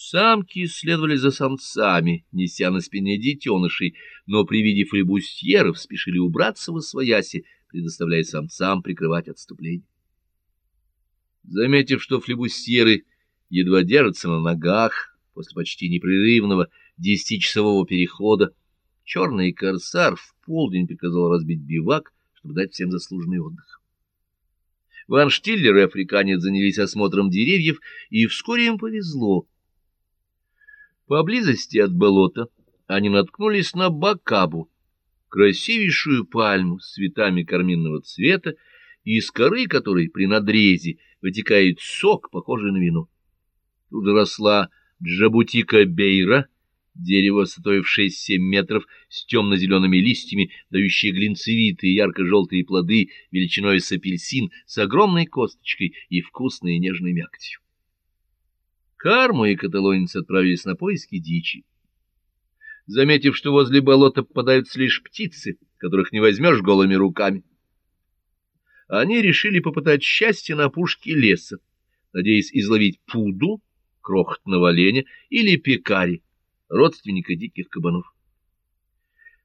Самки следовали за самцами, неся на спине детенышей, но при виде флебустьеров спешили убраться во свояси, предоставляя самцам прикрывать отступление. Заметив, что флебустьеры едва держатся на ногах после почти непрерывного десятичасового перехода, черный корсар в полдень приказал разбить бивак, чтобы дать всем заслуженный отдых. Ван Штиллер и африканец занялись осмотром деревьев, и вскоре им повезло — Поблизости от болота они наткнулись на бакабу, красивейшую пальму с цветами карминного цвета, из коры которой при надрезе вытекает сок, похожий на вино. Тут росла джабутика бейра, дерево высотой в 6-7 метров, с темно-зелеными листьями, дающие глинцевитые ярко-желтые плоды величиной с апельсин, с огромной косточкой и вкусной нежной мякотью. Карму и каталонец отправились на поиски дичи. Заметив, что возле болота попадаются лишь птицы, которых не возьмешь голыми руками, они решили попытать счастье на опушке леса, надеясь изловить пуду, крохотного оленя или пекари, родственника диких кабанов.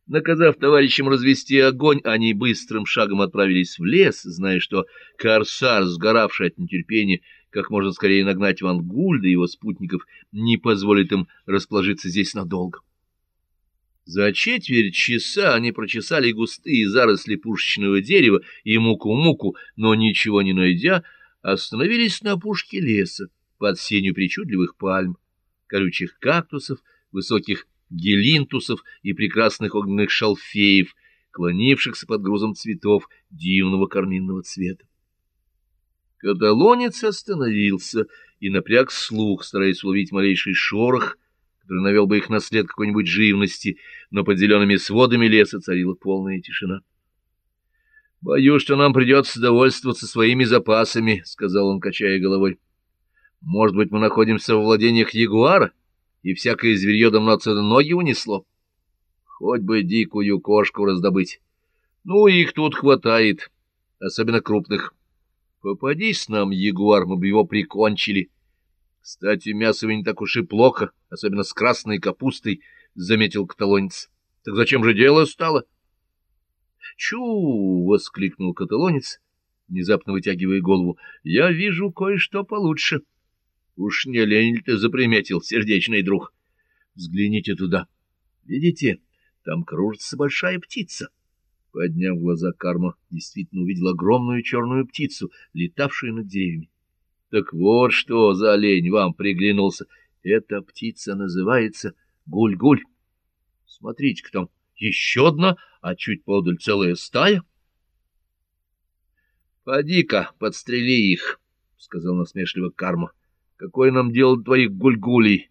Наказав товарищам развести огонь, они быстрым шагом отправились в лес, зная, что корсар, сгоравший от нетерпения, как можно скорее нагнать Ван Гульда и его спутников, не позволит им расположиться здесь надолго. За четверть часа они прочесали густые заросли пушечного дерева и муку-муку, но, ничего не найдя, остановились на опушке леса под сенью причудливых пальм, колючих кактусов, высоких гелинтусов и прекрасных огненных шалфеев, клонившихся под грузом цветов дивного карминного цвета. Каталонец остановился и напряг слух, стараясь уловить малейший шорох, который навел бы их на след какой-нибудь живности, но под зелеными сводами леса царила полная тишина. — Боюсь, что нам придется довольствоваться своими запасами, — сказал он, качая головой. — Может быть, мы находимся во владениях ягуара, и всякое зверье давно отсюда ноги унесло? Хоть бы дикую кошку раздобыть. Ну, их тут хватает, особенно крупных. — Попадись нам, ягуар, мы бы его прикончили. Кстати, мясо не так уж и плохо, особенно с красной капустой, — заметил каталонец. — Так зачем же дело стало? — Чу! — воскликнул каталонец, внезапно вытягивая голову. — Я вижу кое-что получше. — Уж не лень ты заприметил, сердечный друг? Взгляните туда. Видите, там кружится большая птица. — Подняв глаза, Карма действительно увидел огромную черную птицу, летавшую над деревьями. Так вот что за олень вам приглянулся. Эта птица называется гуль-гуль. Смотрите-ка там еще одна, а чуть подаль целая стая. — Поди-ка, подстрели их, — сказал насмешливо Карма. — Какое нам дело твоих гуль-гулей?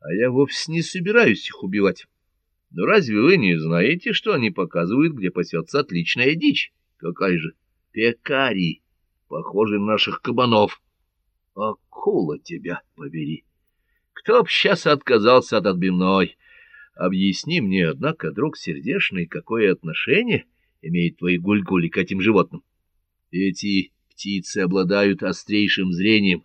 А я вовсе не собираюсь их убивать. Но разве вы не знаете, что они показывают, где пасется отличная дичь? Какая же? Пекари, похожи на наших кабанов. Акула тебя побери! Кто б сейчас отказался от отбивной? Объясни мне, однако, друг сердешный, какое отношение имеет твои гульгули к этим животным? Эти птицы обладают острейшим зрением,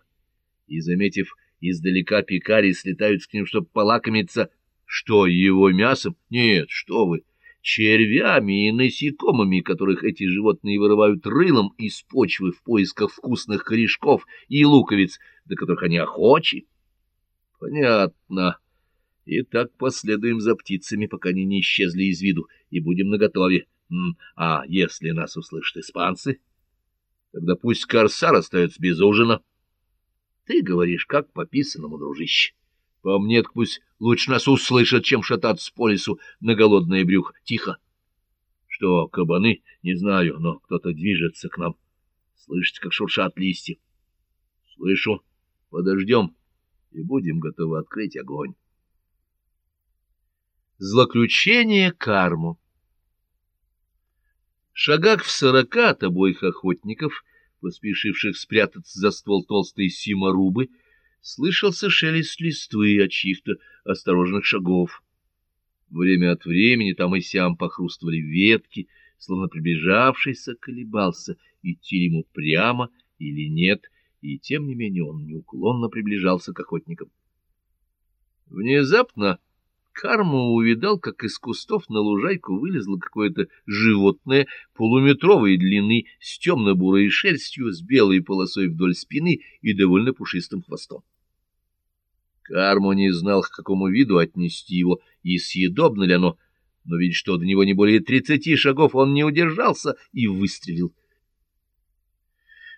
и, заметив издалека пекари, слетают к ним, чтобы полакомиться что, его мясом? Нет, что вы! Червями и насекомыми, которых эти животные вырывают рылом из почвы в поисках вкусных корешков и луковиц, до которых они охочи. Понятно. И так последуем за птицами, пока они не исчезли из виду, и будем наготове. А если нас услышат испанцы? Тогда пусть корсар остается без ужина. Ты говоришь, как по писанному, дружище. По мне, пусть лучше нас услышат, чем шататься по лесу на голодное брюхо. Тихо. Что, кабаны? Не знаю, но кто-то движется к нам. Слышите, как шуршат листья? Слышу. Подождем и будем готовы открыть огонь. Злоключение карму Шагах в сорока от обоих охотников, поспешивших спрятаться за ствол толстой симорубы, слышался шелест листвы от чьих-то осторожных шагов. Время от времени там и сям похрустывали ветки, словно приближавшийся колебался, идти ему прямо или нет, и тем не менее он неуклонно приближался к охотникам. Внезапно Карма увидал, как из кустов на лужайку вылезло какое-то животное полуметровой длины с темно-бурой шерстью, с белой полосой вдоль спины и довольно пушистым хвостом. Карму не знал, к какому виду отнести его и съедобно ли оно, но, видя, что до него не более тридцати шагов, он не удержался и выстрелил.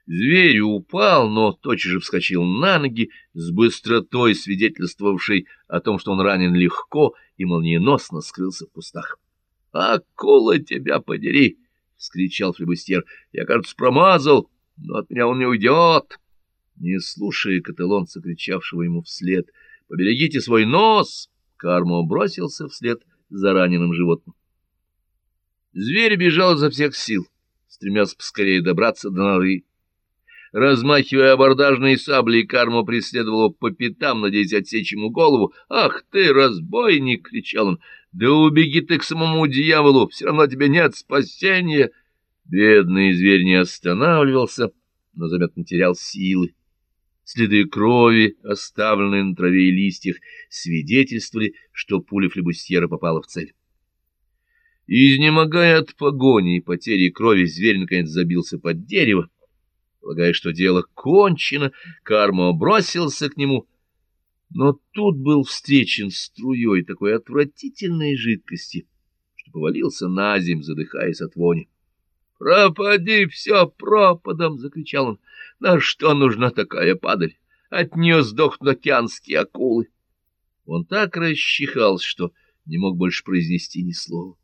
Зверь упал, но тотчас же вскочил на ноги с быстротой, свидетельствовавшей о том, что он ранен легко и молниеносно скрылся в кустах. — Акула тебя подери! — вскричал флебустьер. — Я, кажется, промазал, но от меня он не уйдет. Не слушая каталонца, кричавшего ему вслед, «Поберегите свой нос!» Кармо бросился вслед за раненым животным. Зверь бежал изо всех сил, стремясь поскорее добраться до норы. Размахивая абордажные сабли, Кармо преследовал его по пятам, надеясь отсечь ему голову. «Ах ты, разбойник!» — кричал он. «Да убеги ты к самому дьяволу! Все равно тебе нет спасения!» Бедный зверь не останавливался, но заметно терял силы. Следы крови, оставленные на траве и листьях, свидетельствовали, что пуля флебустьера попала в цель. Изнемогая от погони и потери крови, зверь наконец забился под дерево. Полагая, что дело кончено, Кармо бросился к нему, но тут был встречен струей такой отвратительной жидкости, что повалился на земь, задыхаясь от вони. «Пропади все пропадом!» — закричал он. «На что нужна такая падаль? От нее сдохнут океанские акулы!» Он так расчихался, что не мог больше произнести ни слова.